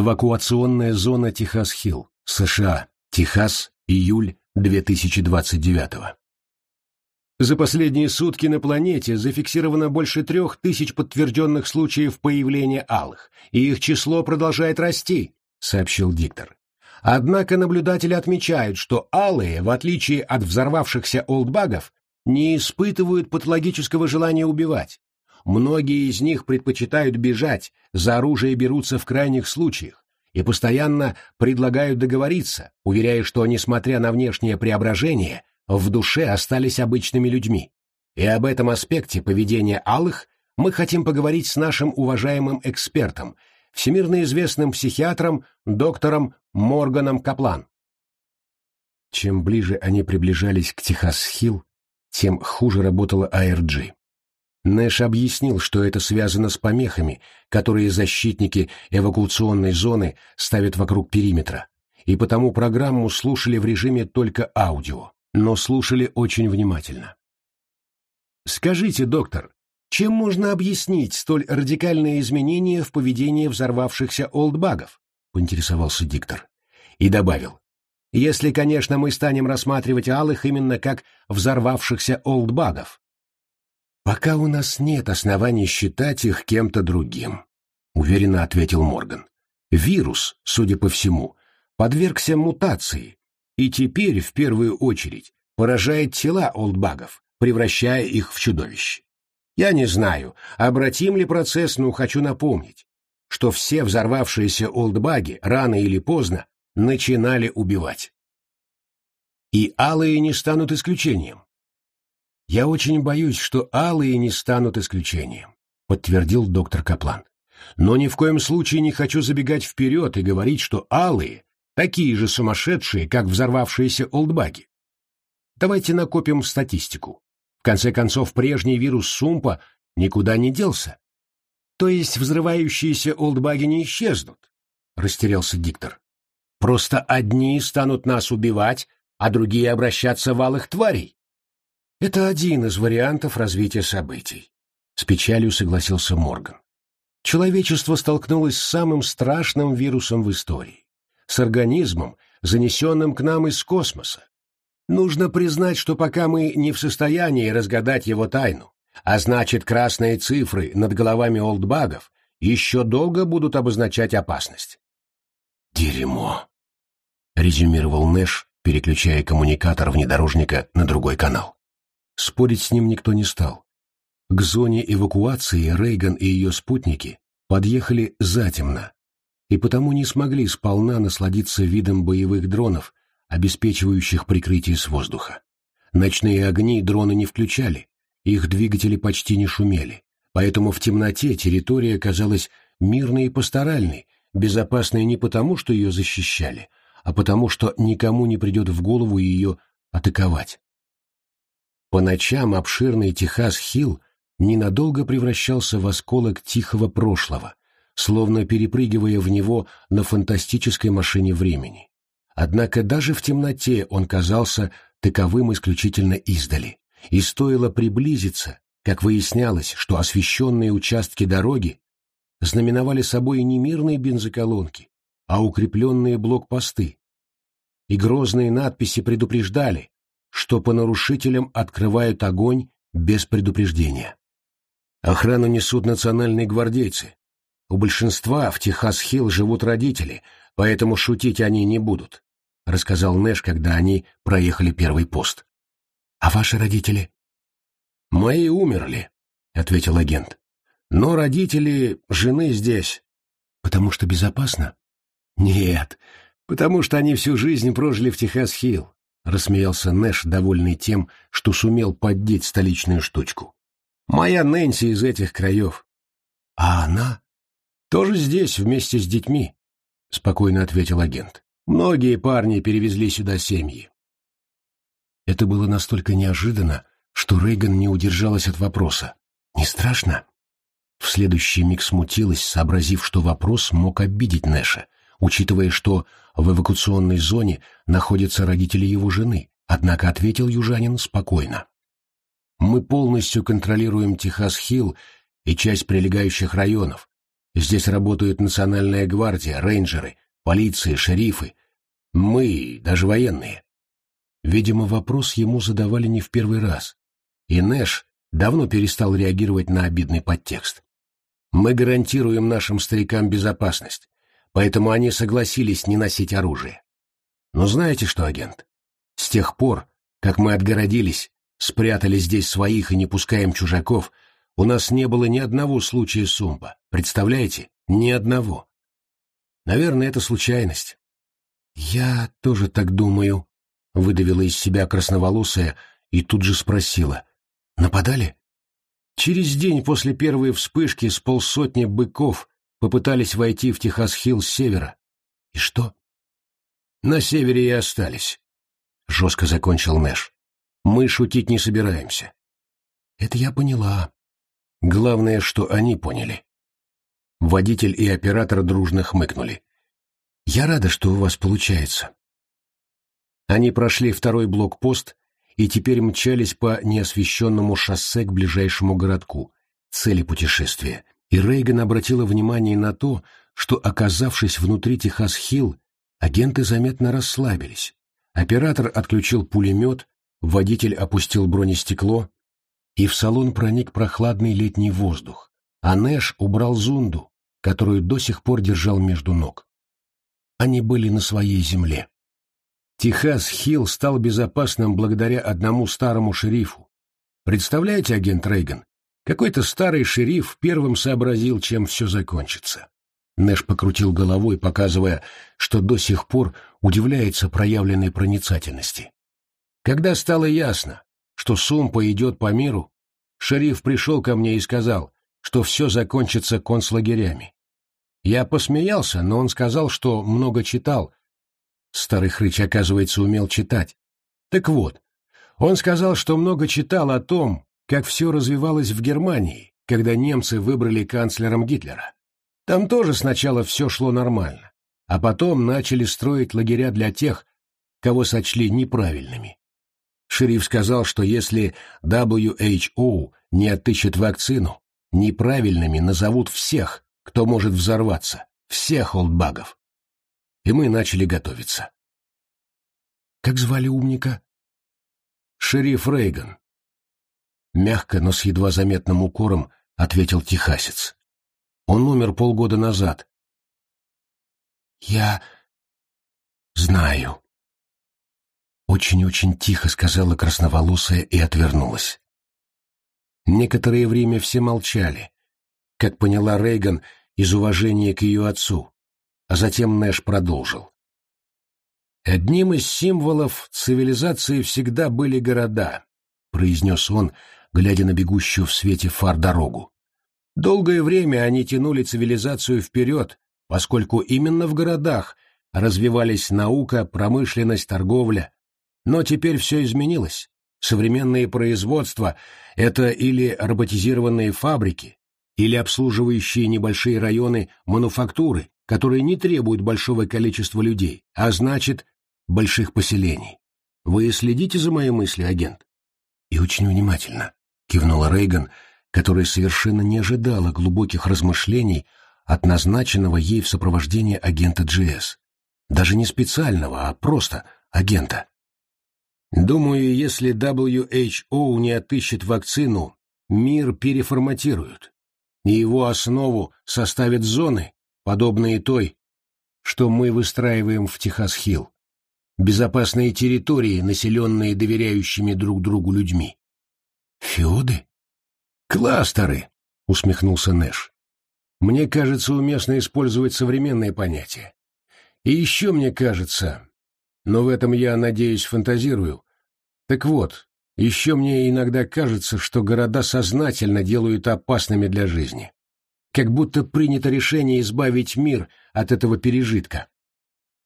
Эвакуационная зона Техас-Хилл, США, Техас, июль 2029 За последние сутки на планете зафиксировано больше трех тысяч подтвержденных случаев появления алых, и их число продолжает расти, сообщил диктор. Однако наблюдатели отмечают, что алые, в отличие от взорвавшихся олдбагов, не испытывают патологического желания убивать. Многие из них предпочитают бежать, за оружие берутся в крайних случаях и постоянно предлагают договориться, уверяя, что, несмотря на внешнее преображение, в душе остались обычными людьми. И об этом аспекте поведения алых мы хотим поговорить с нашим уважаемым экспертом, всемирно известным психиатром, доктором Морганом Каплан. Чем ближе они приближались к Техас-Хилл, тем хуже работала АРГ. Нэш объяснил, что это связано с помехами, которые защитники эвакуационной зоны ставят вокруг периметра, и потому программу слушали в режиме только аудио, но слушали очень внимательно. «Скажите, доктор, чем можно объяснить столь радикальные изменения в поведении взорвавшихся олдбагов?» — поинтересовался диктор. И добавил. «Если, конечно, мы станем рассматривать алых именно как взорвавшихся олдбагов, «Пока у нас нет оснований считать их кем-то другим», — уверенно ответил Морган. «Вирус, судя по всему, подвергся мутации и теперь, в первую очередь, поражает тела олдбагов, превращая их в чудовищ. Я не знаю, обратим ли процесс, но хочу напомнить, что все взорвавшиеся олдбаги рано или поздно начинали убивать. И алые не станут исключением. «Я очень боюсь, что алые не станут исключением», — подтвердил доктор Каплан. «Но ни в коем случае не хочу забегать вперед и говорить, что алые такие же сумасшедшие, как взорвавшиеся олдбаги. Давайте накопим статистику. В конце концов, прежний вирус Сумпа никуда не делся. То есть взрывающиеся олдбаги не исчезнут, — растерялся диктор. Просто одни станут нас убивать, а другие обращаться в алых тварей. Это один из вариантов развития событий. С печалью согласился Морган. Человечество столкнулось с самым страшным вирусом в истории. С организмом, занесенным к нам из космоса. Нужно признать, что пока мы не в состоянии разгадать его тайну, а значит красные цифры над головами олдбагов еще долго будут обозначать опасность. «Дерьмо», — резюмировал Нэш, переключая коммуникатор внедорожника на другой канал. Спорить с ним никто не стал. К зоне эвакуации Рейган и ее спутники подъехали затемно, и потому не смогли сполна насладиться видом боевых дронов, обеспечивающих прикрытие с воздуха. Ночные огни дроны не включали, их двигатели почти не шумели, поэтому в темноте территория казалась мирной и пасторальной, безопасной не потому, что ее защищали, а потому, что никому не придет в голову ее атаковать. По ночам обширный Техас-Хилл ненадолго превращался в осколок тихого прошлого, словно перепрыгивая в него на фантастической машине времени. Однако даже в темноте он казался таковым исключительно издали, и стоило приблизиться, как выяснялось, что освещенные участки дороги знаменовали собой не мирные бензоколонки, а укрепленные блокпосты. И грозные надписи предупреждали, что по нарушителям открывают огонь без предупреждения. Охрану несут национальные гвардейцы. У большинства в Техас-Хилл живут родители, поэтому шутить они не будут, — рассказал Нэш, когда они проехали первый пост. — А ваши родители? — Мои умерли, — ответил агент. — Но родители жены здесь. — Потому что безопасно? — Нет, потому что они всю жизнь прожили в Техас-Хилл. — рассмеялся Нэш, довольный тем, что сумел поддеть столичную штучку. «Моя Нэнси из этих краев». «А она?» «Тоже здесь, вместе с детьми», — спокойно ответил агент. «Многие парни перевезли сюда семьи». Это было настолько неожиданно, что Рейган не удержалась от вопроса. «Не страшно?» В следующий миг смутилась, сообразив, что вопрос мог обидеть Нэша, учитывая, что в эвакуационной зоне находятся родители его жены, однако ответил южанин спокойно. «Мы полностью контролируем Техас-Хилл и часть прилегающих районов, Здесь работают национальная гвардия, рейнджеры, полиция, шерифы. Мы, даже военные. Видимо, вопрос ему задавали не в первый раз. И Нэш давно перестал реагировать на обидный подтекст. Мы гарантируем нашим старикам безопасность, поэтому они согласились не носить оружие. Но знаете что, агент? С тех пор, как мы отгородились, спрятали здесь своих и не пускаем чужаков, у нас не было ни одного случая сумпа. Представляете? Ни одного. Наверное, это случайность. Я тоже так думаю, выдавила из себя красноволосая и тут же спросила. Нападали? Через день после первой вспышки с полсотни быков попытались войти в Техас-Хилл с севера. И что? На севере и остались. Жестко закончил Нэш. Мы шутить не собираемся. Это я поняла. Главное, что они поняли. Водитель и оператор дружно хмыкнули. Я рада, что у вас получается. Они прошли второй блокпост и теперь мчались по неосвещенному шоссе к ближайшему городку, цели путешествия, и Рейган обратила внимание на то, что, оказавшись внутри Техас-Хилл, агенты заметно расслабились. Оператор отключил пулемет, водитель опустил бронестекло, и в салон проник прохладный летний воздух, а Нэш убрал зунду, которую до сих пор держал между ног. Они были на своей земле. Техас-Хилл стал безопасным благодаря одному старому шерифу. Представляете, агент Рейган, какой-то старый шериф первым сообразил, чем все закончится. Нэш покрутил головой, показывая, что до сих пор удивляется проявленной проницательности. Когда стало ясно, что Сумпа идет по миру, шериф пришел ко мне и сказал, что все закончится концлагерями. Я посмеялся, но он сказал, что много читал, Старый хрыч, оказывается, умел читать. Так вот, он сказал, что много читал о том, как все развивалось в Германии, когда немцы выбрали канцлером Гитлера. Там тоже сначала все шло нормально, а потом начали строить лагеря для тех, кого сочли неправильными. Шериф сказал, что если WHO не отыщет вакцину, неправильными назовут всех, кто может взорваться, всех олдбагов и мы начали готовиться. Как звали умника? Шериф Рейган. Мягко, но с едва заметным укором ответил техасец. Он умер полгода назад. Я знаю. Очень-очень тихо сказала красноволосая и отвернулась. Некоторое время все молчали, как поняла Рейган из уважения к ее отцу, а затем Нэш продолжил. «Одним из символов цивилизации всегда были города», — произнес он, глядя на бегущую в свете фар дорогу. «Долгое время они тянули цивилизацию вперед, поскольку именно в городах развивались наука, промышленность, торговля. Но теперь все изменилось. Современные производства — это или роботизированные фабрики, или обслуживающие небольшие районы мануфактуры, которые не требуют большого количества людей, а значит, больших поселений. Вы следите за моей мыслью, агент? И очень внимательно, кивнула Рейган, которая совершенно не ожидала глубоких размышлений от назначенного ей в сопровождении агента GS. Даже не специального, а просто агента. Думаю, если WHO не отыщет вакцину, мир переформатируют, и его основу составят зоны, подобные той, что мы выстраиваем в Техас-Хилл. Безопасные территории, населенные доверяющими друг другу людьми. Феоды? Кластеры, усмехнулся Нэш. Мне кажется, уместно использовать современные понятия. И еще мне кажется, но в этом я, надеюсь, фантазирую. Так вот, еще мне иногда кажется, что города сознательно делают опасными для жизни как будто принято решение избавить мир от этого пережитка.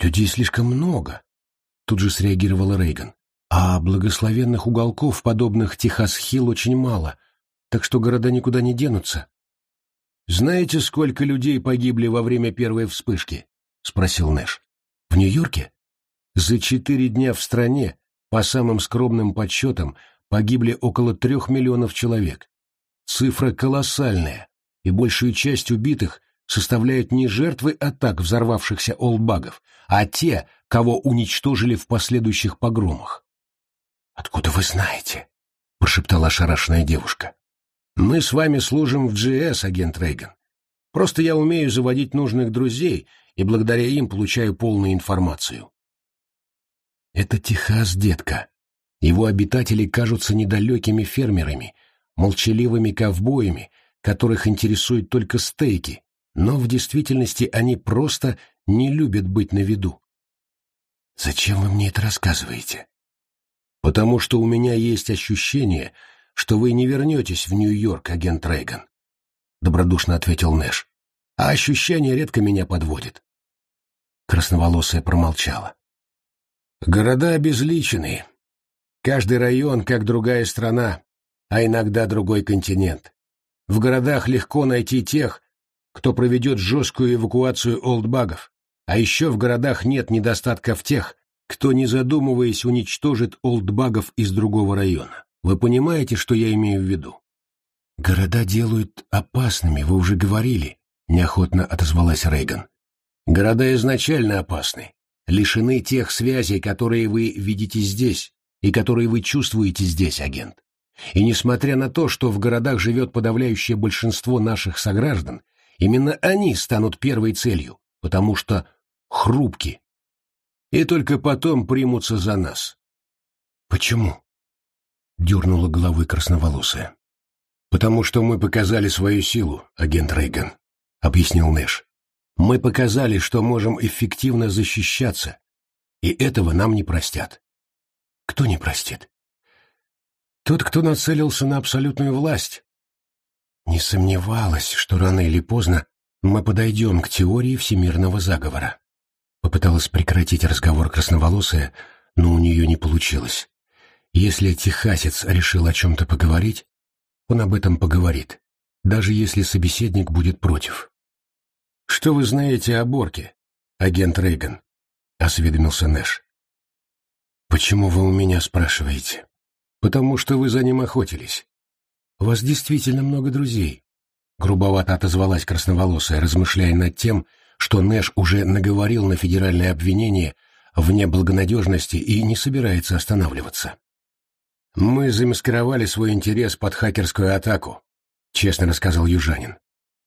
«Людей слишком много», — тут же среагировала Рейган. «А благословенных уголков, подобных Техас-Хилл, очень мало, так что города никуда не денутся». «Знаете, сколько людей погибли во время первой вспышки?» — спросил Нэш. «В Нью-Йорке?» «За четыре дня в стране, по самым скромным подсчетам, погибли около трех миллионов человек. Цифра колоссальная, и большую часть убитых составляют не жертвы атак взорвавшихся олдбагов, а те, кого уничтожили в последующих погромах. «Откуда вы знаете?» — прошептала ошарашенная девушка. «Мы с вами служим в GS, агент Рейган. Просто я умею заводить нужных друзей, и благодаря им получаю полную информацию». «Это Техас, детка. Его обитатели кажутся недалекими фермерами, молчаливыми ковбоями, которых интересуют только стейки, но в действительности они просто не любят быть на виду. «Зачем вы мне это рассказываете?» «Потому что у меня есть ощущение, что вы не вернетесь в Нью-Йорк, агент Рейган», — добродушно ответил Нэш. «А ощущение редко меня подводит». Красноволосая промолчала. «Города обезличены. Каждый район, как другая страна, а иногда другой континент. В городах легко найти тех, кто проведет жесткую эвакуацию олдбагов, а еще в городах нет недостатка в тех, кто, не задумываясь, уничтожит олдбагов из другого района. Вы понимаете, что я имею в виду? «Города делают опасными, вы уже говорили», — неохотно отозвалась Рейган. «Города изначально опасны, лишены тех связей, которые вы видите здесь и которые вы чувствуете здесь, агент. И несмотря на то, что в городах живет подавляющее большинство наших сограждан, Именно они станут первой целью, потому что хрупки. И только потом примутся за нас. Почему? Дернула головой красноволосая. Потому что мы показали свою силу, агент Рейган, объяснил Нэш. Мы показали, что можем эффективно защищаться, и этого нам не простят. Кто не простит? Тот, кто нацелился на абсолютную власть, не сомневалась, что рано или поздно мы подойдем к теории всемирного заговора. Попыталась прекратить разговор красноволосая, но у нее не получилось. Если техасец решил о чем-то поговорить, он об этом поговорит, даже если собеседник будет против. «Что вы знаете о Борке, агент Рейган?» — осведомился Нэш. «Почему вы у меня спрашиваете?» «Потому что вы за ним охотились. «У вас действительно много друзей», — грубовато отозвалась красноволосая, размышляя над тем, что Нэш уже наговорил на федеральное обвинение в неблагонадежности и не собирается останавливаться. «Мы замаскировали свой интерес под хакерскую атаку», — честно рассказал южанин.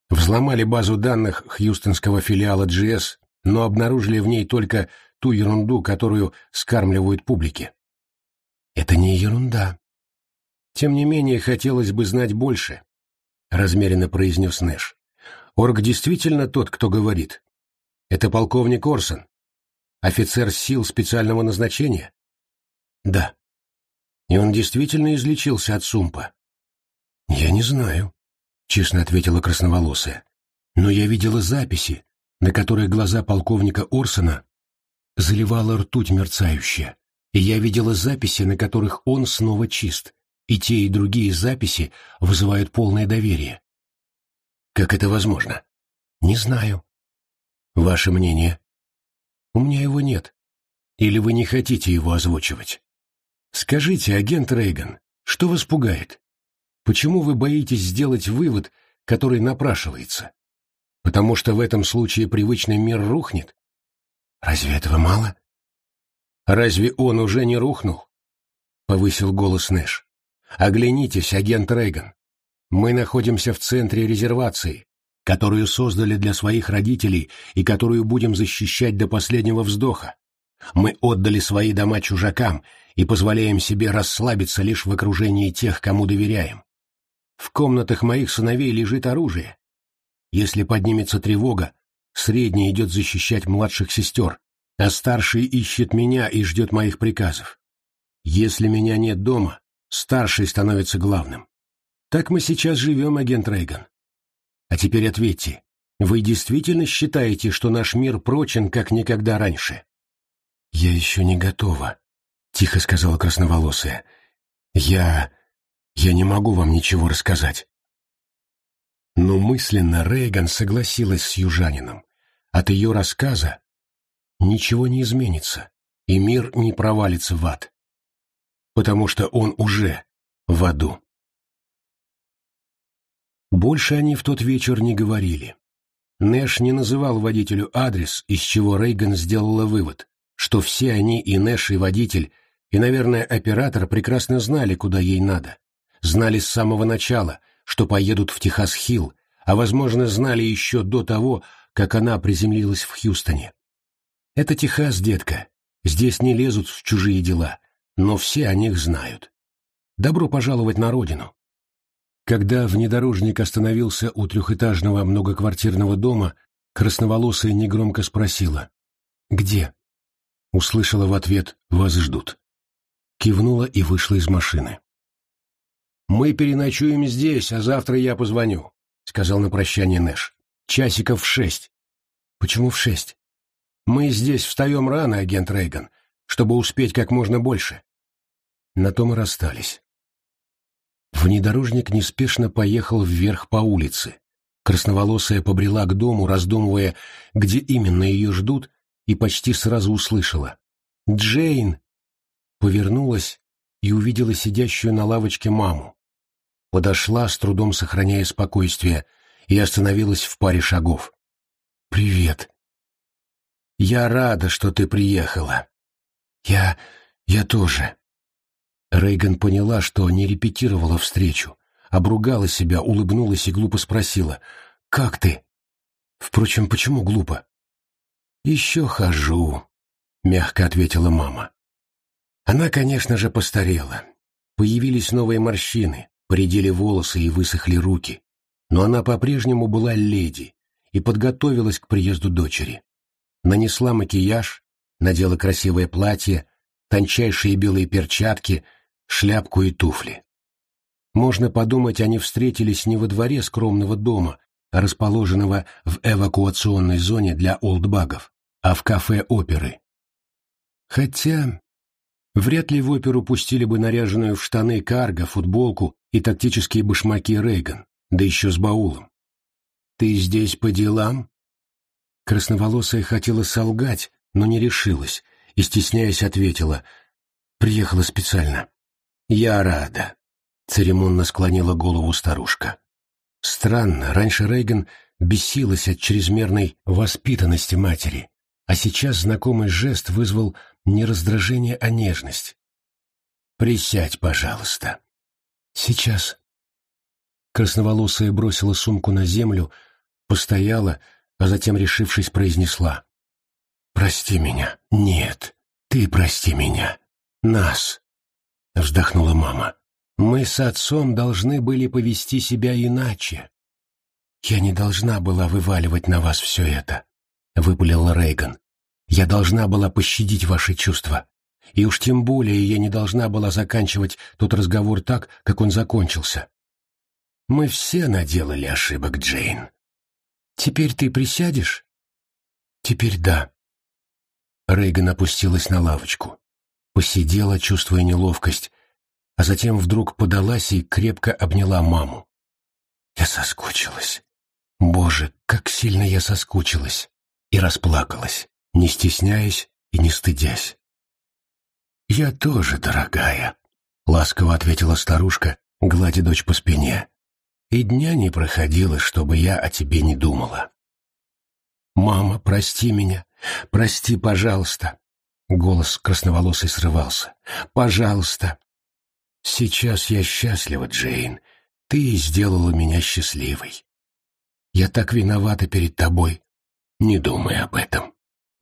«Взломали базу данных хьюстонского филиала GS, но обнаружили в ней только ту ерунду, которую скармливают публике». «Это не ерунда», тем не менее, хотелось бы знать больше, — размеренно произнес Нэш. Орг действительно тот, кто говорит. Это полковник Орсон, офицер сил специального назначения? Да. И он действительно излечился от сумпа? Я не знаю, — честно ответила красноволосая. Но я видела записи, на которых глаза полковника Орсона заливала ртуть мерцающая, и я видела записи, на которых он снова чист и те, и другие записи вызывают полное доверие. Как это возможно? Не знаю. Ваше мнение? У меня его нет. Или вы не хотите его озвучивать? Скажите, агент Рейган, что вас пугает? Почему вы боитесь сделать вывод, который напрашивается? Потому что в этом случае привычный мир рухнет? Разве этого мало? Разве он уже не рухнул? Повысил голос Нэш. Оглянитесь, агент Рейган. Мы находимся в центре резервации, которую создали для своих родителей и которую будем защищать до последнего вздоха. Мы отдали свои дома чужакам и позволяем себе расслабиться лишь в окружении тех, кому доверяем. В комнатах моих сыновей лежит оружие. Если поднимется тревога, средний идет защищать младших сестер, а старший ищет меня и ждет моих приказов. Если меня нет дома, Старший становится главным. Так мы сейчас живем, агент Рейган. А теперь ответьте, вы действительно считаете, что наш мир прочен, как никогда раньше? Я еще не готова, — тихо сказала красноволосая. Я... я не могу вам ничего рассказать. Но мысленно Рейган согласилась с южанином. От ее рассказа ничего не изменится, и мир не провалится в ад потому что он уже в аду. Больше они в тот вечер не говорили. Нэш не называл водителю адрес, из чего Рейган сделала вывод, что все они, и Нэш, и водитель, и, наверное, оператор прекрасно знали, куда ей надо. Знали с самого начала, что поедут в Техас-Хилл, а, возможно, знали еще до того, как она приземлилась в Хьюстоне. Это Техас, детка. Здесь не лезут в чужие дела, но все о них знают. Добро пожаловать на родину. Когда внедорожник остановился у трехэтажного многоквартирного дома, красноволосая негромко спросила «Где?». Услышала в ответ «Вас ждут». Кивнула и вышла из машины. «Мы переночуем здесь, а завтра я позвоню», — сказал на прощание Нэш. «Часиков в шесть». «Почему в шесть?» «Мы здесь встаем рано, агент Рейган, чтобы успеть как можно больше». На том и расстались. Внедорожник неспешно поехал вверх по улице. Красноволосая побрела к дому, раздумывая, где именно ее ждут, и почти сразу услышала. «Джейн!» Повернулась и увидела сидящую на лавочке маму. Подошла, с трудом сохраняя спокойствие, и остановилась в паре шагов. «Привет!» «Я рада, что ты приехала». «Я... я тоже», Рейган поняла, что не репетировала встречу, обругала себя, улыбнулась и глупо спросила «Как ты?» Впрочем, почему глупо? «Еще хожу», — мягко ответила мама. Она, конечно же, постарела. Появились новые морщины, поредели волосы и высохли руки. Но она по-прежнему была леди и подготовилась к приезду дочери. Нанесла макияж, надела красивое платье, тончайшие белые перчатки — шляпку и туфли. Можно подумать, они встретились не во дворе скромного дома, расположенного в эвакуационной зоне для олдбагов, а в кафе оперы. Хотя вряд ли в оперу пустили бы наряженную в штаны карго, футболку и тактические башмаки Рейган, да еще с баулом. «Ты здесь по делам?» Красноволосая хотела солгать, но не решилась, и, стесняясь, ответила, «Приехала специально». «Я рада», — церемонно склонила голову старушка. Странно, раньше Рейган бесилась от чрезмерной воспитанности матери, а сейчас знакомый жест вызвал не раздражение, а нежность. «Присядь, пожалуйста». «Сейчас». Красноволосая бросила сумку на землю, постояла, а затем, решившись, произнесла. «Прости меня». «Нет, ты прости меня. Нас». — вздохнула мама. «Мы с отцом должны были повести себя иначе». «Я не должна была вываливать на вас все это», — выпалила Рейган. «Я должна была пощадить ваши чувства. И уж тем более я не должна была заканчивать тот разговор так, как он закончился. Мы все наделали ошибок, Джейн. Теперь ты присядешь?» «Теперь да». Рейган опустилась на лавочку посидела, чувствуя неловкость, а затем вдруг подалась и крепко обняла маму. Я соскучилась. Боже, как сильно я соскучилась. И расплакалась, не стесняясь и не стыдясь. «Я тоже, дорогая», — ласково ответила старушка, гладя дочь по спине. «И дня не проходило, чтобы я о тебе не думала». «Мама, прости меня, прости, пожалуйста», Голос красноволосый срывался. «Пожалуйста!» «Сейчас я счастлива, Джейн. Ты сделала меня счастливой. Я так виновата перед тобой. Не думай об этом.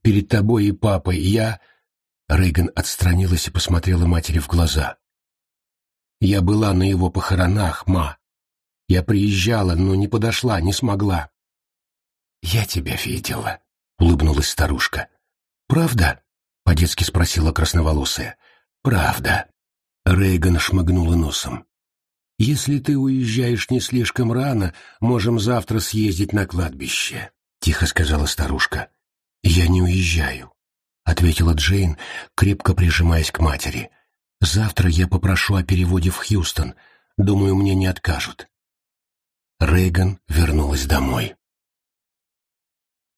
Перед тобой и папой я...» Рейган отстранилась и посмотрела матери в глаза. «Я была на его похоронах, ма. Я приезжала, но не подошла, не смогла». «Я тебя видела», — улыбнулась старушка. «Правда?» — по-детски спросила красноволосая. «Правда». Рейган шмыгнула носом. «Если ты уезжаешь не слишком рано, можем завтра съездить на кладбище», — тихо сказала старушка. «Я не уезжаю», — ответила Джейн, крепко прижимаясь к матери. «Завтра я попрошу о переводе в Хьюстон. Думаю, мне не откажут». Рейган вернулась домой.